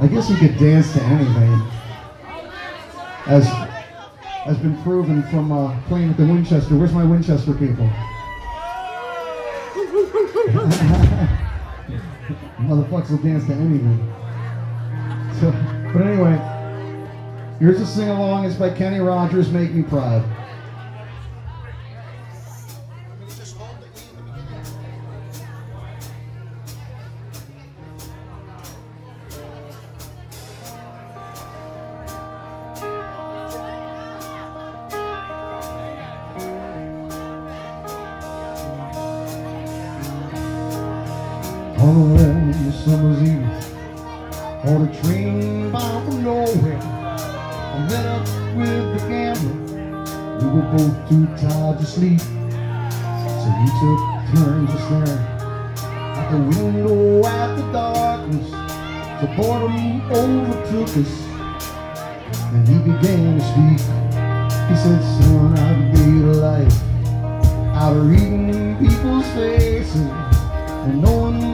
I guess he could dance to anything. As has been proven from uh, playing at the Winchester. Where's my Winchester people? Motherfuckers will dance to anything. So, but anyway, here's a sing along. It's by Kenny Rogers. Make me proud. On a summer's eve, on a train bound for nowhere, I met up with the gambler. We were both too tired to sleep, so we took turns of staring out the window at the darkness. The boredom overtook us, and he began to speak. He said, "Son, I've made a life out of reading people's faces." and knowing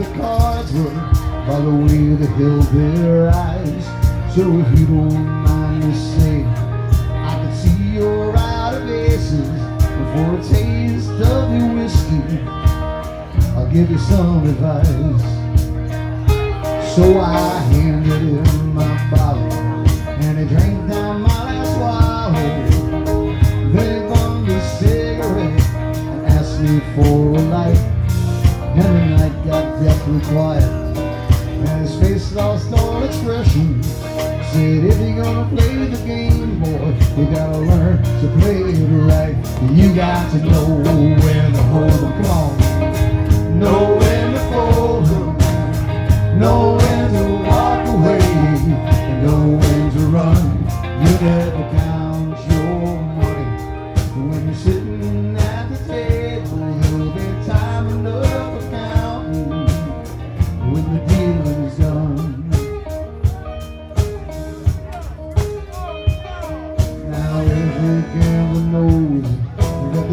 the cards were by the way they held their eyes. So if you don't mind me saying, I could see you're out of aces before a taste of your whiskey. I'll give you some advice. So I handed him my bottle, and he drank down my last swallow. Then he bummed a cigarette and asked me for deathly quiet. And his face lost all expression. Said if you're gonna play the game, boy You gotta learn to play it right. You got to know when to hold come on Know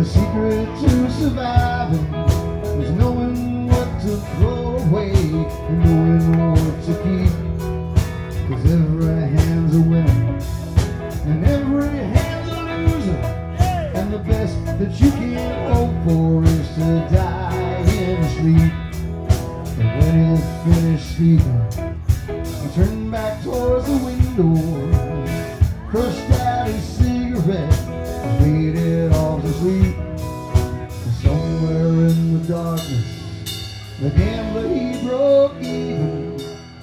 secret to surviving Is knowing what to throw away And knowing what to keep. Cause every hand's a winner And every hand's a loser. And the best that you can hope for is to die in sleep. And when he's finished speaking He turned back towards the window The gambler he broke even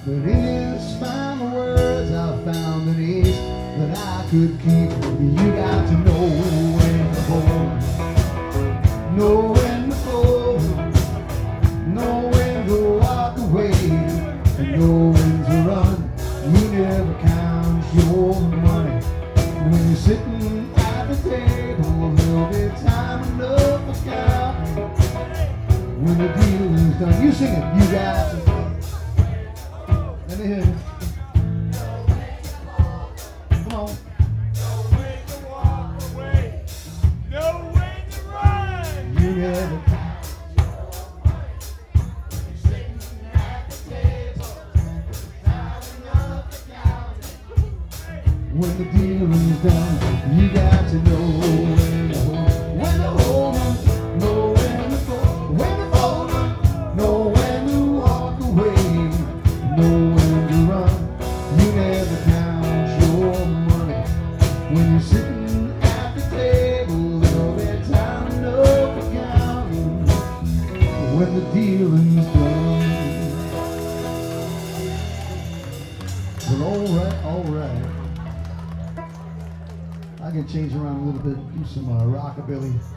But in his final words I found an ace that I could keep. You got to know when to hold Know when to fold. Know when to walk away. And know when to run. You never count your money. When you're sitting at the table There'll be time enough for counting When deal is done You sing it, you to Let me hear you. Come on. You When the deal is done, you got the dealing's done. All right, all right. I can change around a little bit, do some uh, rockabilly.